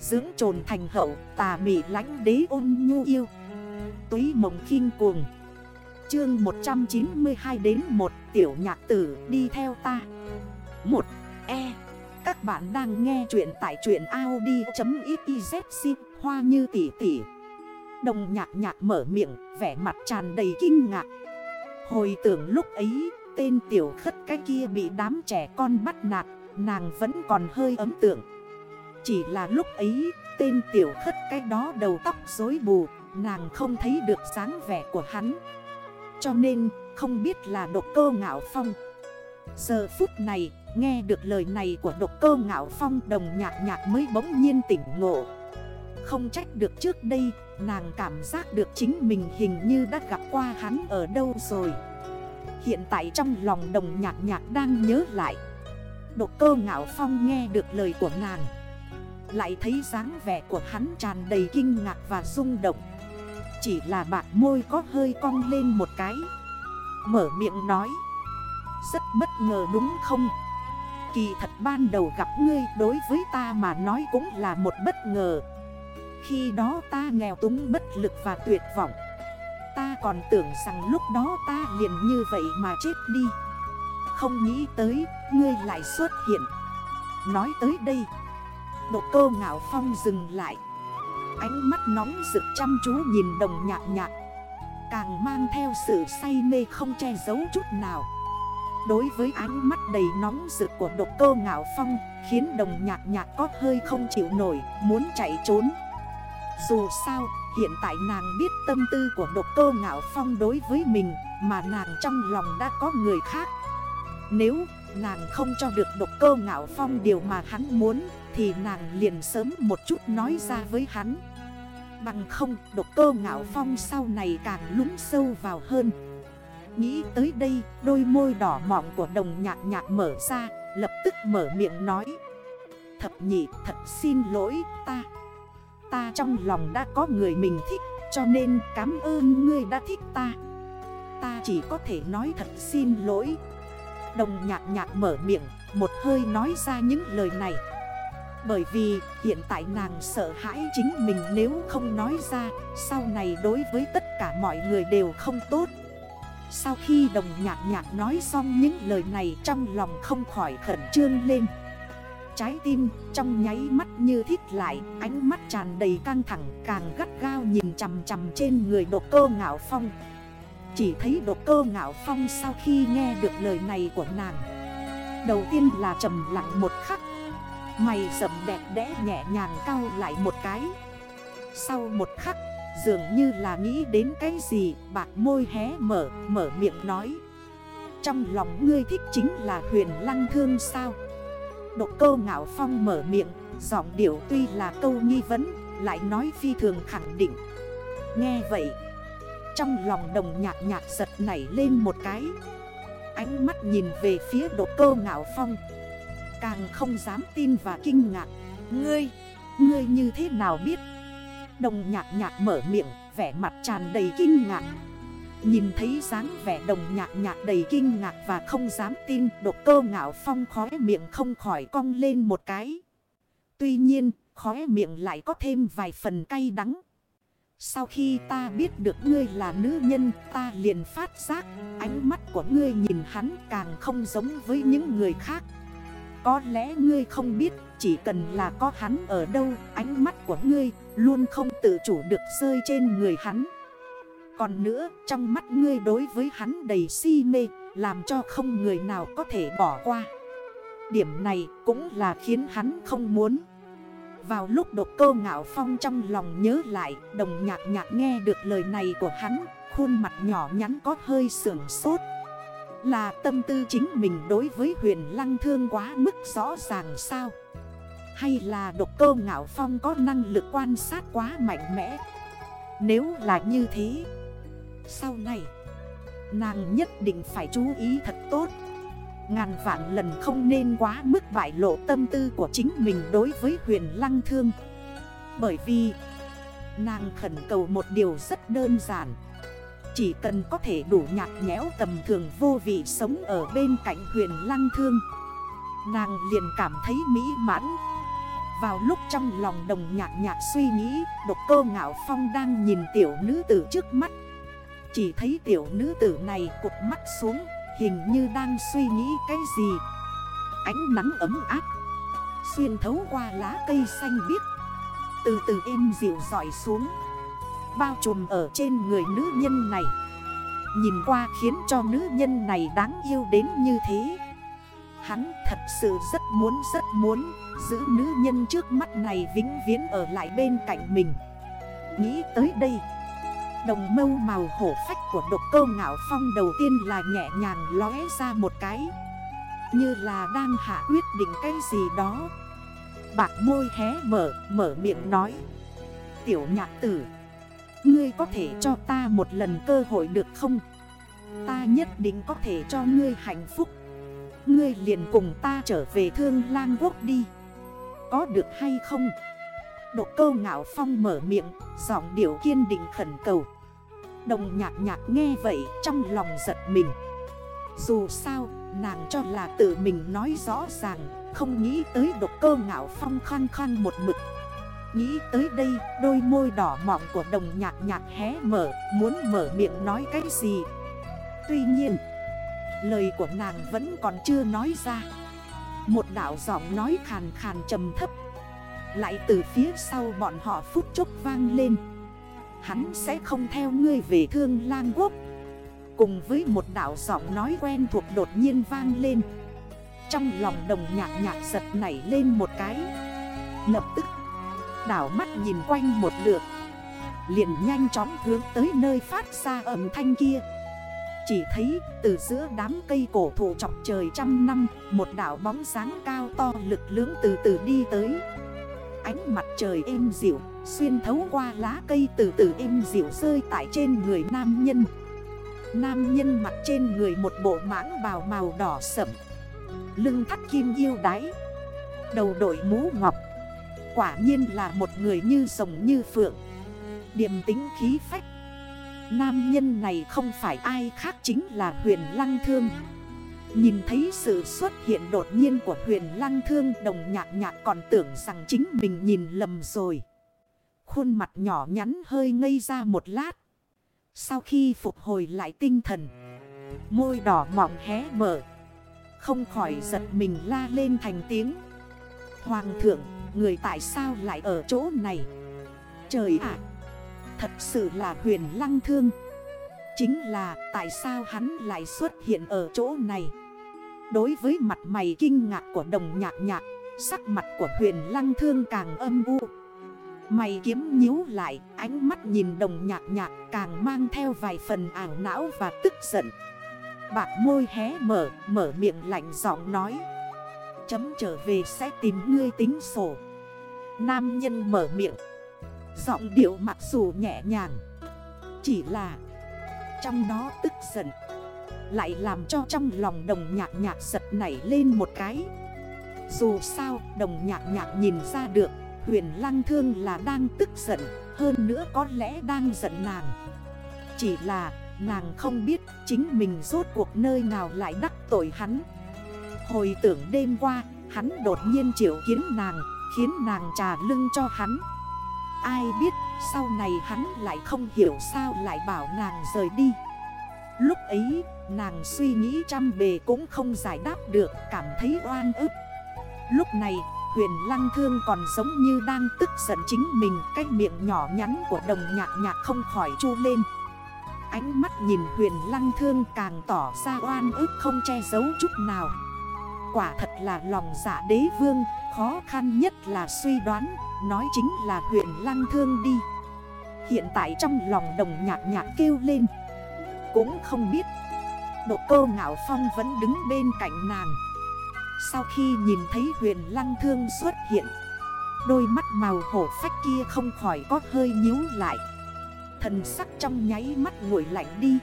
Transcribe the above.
Dưỡng trồn thành hậu, tà mị lánh đế ôn nhu yêu. Túy mộng khinh cuồng. Chương 192 đến 1 Tiểu nhạc tử, đi theo ta. 1. E. Các bạn đang nghe chuyện tại chuyện Audi.xyz Hoa như tỷ tỷ Đồng nhạc nhạc mở miệng, Vẻ mặt tràn đầy kinh ngạc. Hồi tưởng lúc ấy, Tên tiểu khất cái kia bị đám trẻ con bắt nạt, Nàng vẫn còn hơi ấm tượng chỉ là lúc ấy, Tên tiểu khất cái đó đầu tóc rối bù, Nàng không thấy được dáng vẻ của hắn. Cho nên, không biết là độc cơ ngạo phong. Giờ phút này, nghe được lời này của độc cơ ngạo phong, Đồng nhạc nhạc mới bỗng nhiên tỉnh ngộ. Không trách được trước đây, Nàng cảm giác được chính mình hình như đã gặp qua hắn ở đâu rồi. Hiện tại trong lòng đồng nhạc nhạc đang nhớ lại. Độc cơ ngạo phong nghe được lời của nàng. Lại thấy dáng vẻ của hắn tràn đầy kinh ngạc và rung động. Chỉ là bạc môi có hơi cong lên một cái. Mở miệng nói. Rất bất ngờ đúng không? Kỳ thật ban đầu gặp ngươi đối với ta mà nói cũng là một bất ngờ. Khi đó ta nghèo túng bất lực và tuyệt vọng. Ta còn tưởng rằng lúc đó ta liền như vậy mà chết đi. Không nghĩ tới, ngươi lại xuất hiện. Nói tới đây Độ cơ ngạo phong dừng lại. Ánh mắt nóng rực chăm chú nhìn đồng nhạc nhạc. Càng mang theo sự say mê không che giấu chút nào. Đối với ánh mắt đầy nóng rực của độc cơ ngạo phong, Khiến đồng nhạc nhạc có hơi không chịu nổi, Muốn chạy trốn. Dù sao, hiện tại nàng biết tâm tư của độc cơ ngạo phong đối với mình, Mà nàng trong lòng đã có người khác. Nếu nàng không cho được độc cơ ngạo phong điều mà hắn muốn, Thì nàng liền sớm một chút nói ra với hắn. Bằng không, độc cơ ngạo phong sau này càng lún sâu vào hơn. Nghĩ tới đây, đôi môi đỏ mọng của đồng nhạc nhạc mở ra, Lập tức mở miệng nói. Thập nhị, thật xin lỗi ta. Ta trong lòng đã có người mình thích, Cho nên cảm ơn ngươi đã thích ta. Ta chỉ có thể nói thật xin lỗi. Đồng nhạc nhạc mở miệng, Một hơi nói ra những lời này. Bởi vì hiện tại nàng sợ hãi chính mình nếu không nói ra, Sau này đối với tất cả mọi người đều không tốt. Sau khi đồng nhạc nhạc nói xong những lời này trong lòng không khỏi khẩn trương lên. Trái tim trong nháy mắt như thiết lại, Ánh mắt tràn đầy căng thẳng, càng gắt gao nhìn chằm chằm trên người độc cơ ngạo phong. Chỉ thấy độc cơ ngạo phong sau khi nghe được lời này của nàng. Đầu tiên là trầm lặng một khắc. Mày rậm đẹp đẽ nhẹ nhàng cao lại một cái. Sau một khắc, dường như là nghĩ đến cái gì, Bạc môi hé mở mở miệng nói. Trong lòng ngươi thích chính là huyền lăng thương sao? Độc cơ ngạo phong mở miệng, Giọng điệu tuy là câu nghi vấn, Lại nói phi thường khẳng định. Nghe vậy trong lòng đồng nhạc nhạc giật nảy lên một cái. Ánh mắt nhìn về phía độ cơ ngạo phong. Càng không dám tin và kinh ngạc. Ngươi, ngươi như thế nào biết? Đồng nhạc nhạc mở miệng Vẻ mặt tràn đầy kinh ngạc. Nhìn thấy dáng vẻ đồng nhạc nhạc đầy kinh ngạc và không dám tin Độc cơ ngạo phong khóe miệng không khỏi cong lên một cái. Tuy nhiên khóe miệng lại có thêm vài phần cay đắng. Sau khi ta biết được ngươi là nữ nhân, ta liền phát giác Ánh mắt của ngươi nhìn hắn càng không giống với những người khác. Có lẽ ngươi không biết, chỉ cần là có hắn ở đâu, Ánh mắt của ngươi luôn không tự chủ được rơi trên người hắn. Còn nữa, trong mắt ngươi đối với hắn đầy si mê, Làm cho không người nào có thể bỏ qua. Điểm này cũng là khiến hắn không muốn. Vào lúc độc cô ngạo phong trong lòng nhớ lại, Đồng nhạc nhạc nghe được lời này của hắn, Khuôn mặt nhỏ nhắn có hơi sưởng sốt. Là tâm tư chính mình đối với huyền lăng thương quá mức rõ ràng sao? Hay là độc cô ngạo phong có năng lực quan sát quá mạnh mẽ? Nếu là như thế, sau này, Nàng nhất định phải chú ý thật tốt. Ngàn vạn lần không nên quá mức bại lộ tâm tư của chính mình đối với huyền lăng thương. Bởi vì, Nàng khẩn cầu một điều rất đơn giản. Chỉ cần có thể đủ nhạt nhẽo tầm thường vô vị sống ở bên cạnh huyền lăng thương, Nàng liền cảm thấy mỹ mãn. Vào lúc trong lòng đồng nhạc nhạc suy nghĩ, Độc cơ ngạo phong đang nhìn tiểu nữ tử trước mắt. Chỉ thấy tiểu nữ tử này cục mắt xuống. Hình như đang suy nghĩ cái gì? Ánh nắng ấm áp. Xuyên thấu qua lá cây xanh biếc. Từ từ êm dịu dọi xuống. Bao trùm ở trên người nữ nhân này. Nhìn qua khiến cho nữ nhân này đáng yêu đến như thế. Hắn thật sự rất muốn rất muốn Giữ nữ nhân trước mắt này vĩnh viễn ở lại bên cạnh mình. Nghĩ tới đây Đồng mâu màu hổ phách của độc cơ ngạo phong đầu tiên là nhẹ nhàng lóe ra một cái. Như là đang hạ quyết định cái gì đó. Bạc môi hé mở, mở miệng nói. Tiểu nhạc tử Ngươi có thể cho ta một lần cơ hội được không? Ta nhất định có thể cho ngươi hạnh phúc. Ngươi liền cùng ta trở về thương lang quốc đi. Có được hay không? Độ câu ngạo phong mở miệng Giọng điệu kiên định khẩn cầu. Đồng nhạc nhạc nghe vậy trong lòng giật mình. Dù sao, nàng cho là tự mình nói rõ ràng, Không nghĩ tới độc cơ ngạo phong khăn khăn một mực. Nghĩ tới đây, đôi môi đỏ mọng của đồng nhạc nhạc hé mở, Muốn mở miệng nói cái gì. Tuy nhiên, Lời của nàng vẫn còn chưa nói ra. Một đảo giọng nói khàn khàn trầm thấp. Lại từ phía sau bọn họ phút chốc vang lên. Hắn sẽ không theo ngươi về thương lang quốc. Cùng với một đảo giọng nói quen thuộc đột nhiên vang lên. Trong lòng đồng nhạc nhạc giật nảy lên một cái. Lập tức, Đảo mắt nhìn quanh một lượt. Liền nhanh chóng hướng tới nơi phát ra âm thanh kia. Chỉ thấy từ giữa đám cây cổ thụ chọc trời trăm năm, Một đảo bóng sáng cao to lực lưỡng từ từ đi tới. Ánh mặt trời êm dịu. Xuyên thấu qua lá cây từ từ êm dịu rơi tại trên người nam nhân. Nam nhân mặt trên người một bộ mãng bào màu đỏ sậm Lưng thắt kim yêu đáy Đầu đội mũ ngọc. Quả nhiên là một người như rồng như phượng. Điềm tính khí phách. Nam nhân này không phải ai khác chính là huyền lăng thương. Nhìn thấy sự xuất hiện đột nhiên của huyền lăng thương, Đồng nhạc nhạc còn tưởng rằng chính mình nhìn lầm rồi. Khuôn mặt nhỏ nhắn hơi ngây ra một lát. Sau khi phục hồi lại tinh thần Môi đỏ mỏng hé mở. Không khỏi giật mình la lên thành tiếng. Hoàng thượng, người tại sao lại ở chỗ này? Trời ạ! Thật sự là huyền lăng thương. Chính là tại sao hắn lại xuất hiện ở chỗ này? Đối với mặt mày kinh ngạc của đồng nhạc nhạc Sắc mặt của huyền lăng thương càng âm u. Mày kiếm nhíu lại, Ánh mắt nhìn đồng nhạc nhạc Càng mang theo vài phần ảo não và tức giận. Bạc môi hé mở Mở miệng lạnh giọng nói. Chấm trở về sẽ tìm ngươi tính sổ. Nam nhân mở miệng. Giọng điệu mặc dù nhẹ nhàng, Chỉ là Trong đó tức giận Lại làm cho trong lòng đồng nhạc nhạc giật nảy lên một cái. Dù sao, đồng nhạc nhạc nhìn ra được Huyền lăng thương là đang tức giận, Hơn nữa có lẽ đang giận nàng. Chỉ là, nàng không biết chính mình rốt cuộc nơi nào lại đắc tội hắn. Hồi tưởng đêm qua, hắn đột nhiên triệu kiến nàng, Khiến nàng trà lưng cho hắn. Ai biết, sau này hắn lại không hiểu sao lại bảo nàng rời đi. Lúc ấy, nàng suy nghĩ trăm bề cũng không giải đáp được, Cảm thấy oan ức. Lúc này huyền lăng thương còn giống như đang tức giận chính mình, Cái miệng nhỏ nhắn của đồng nhạc nhạc không khỏi chu lên. Ánh mắt nhìn huyền lăng thương càng tỏ ra oan ức không che giấu chút nào. Quả thật là lòng dạ đế vương, Khó khăn nhất là suy đoán, Nói chính là Huyền lăng thương đi. Hiện tại trong lòng đồng nhạc nhạc kêu lên. Cũng không biết, Độ cô ngạo phong vẫn đứng bên cạnh nàng. Sau khi nhìn thấy huyền lăng thương xuất hiện, Đôi mắt màu hổ phách kia không khỏi có hơi nhíu lại. Thần sắc trong nháy mắt nguội lạnh đi.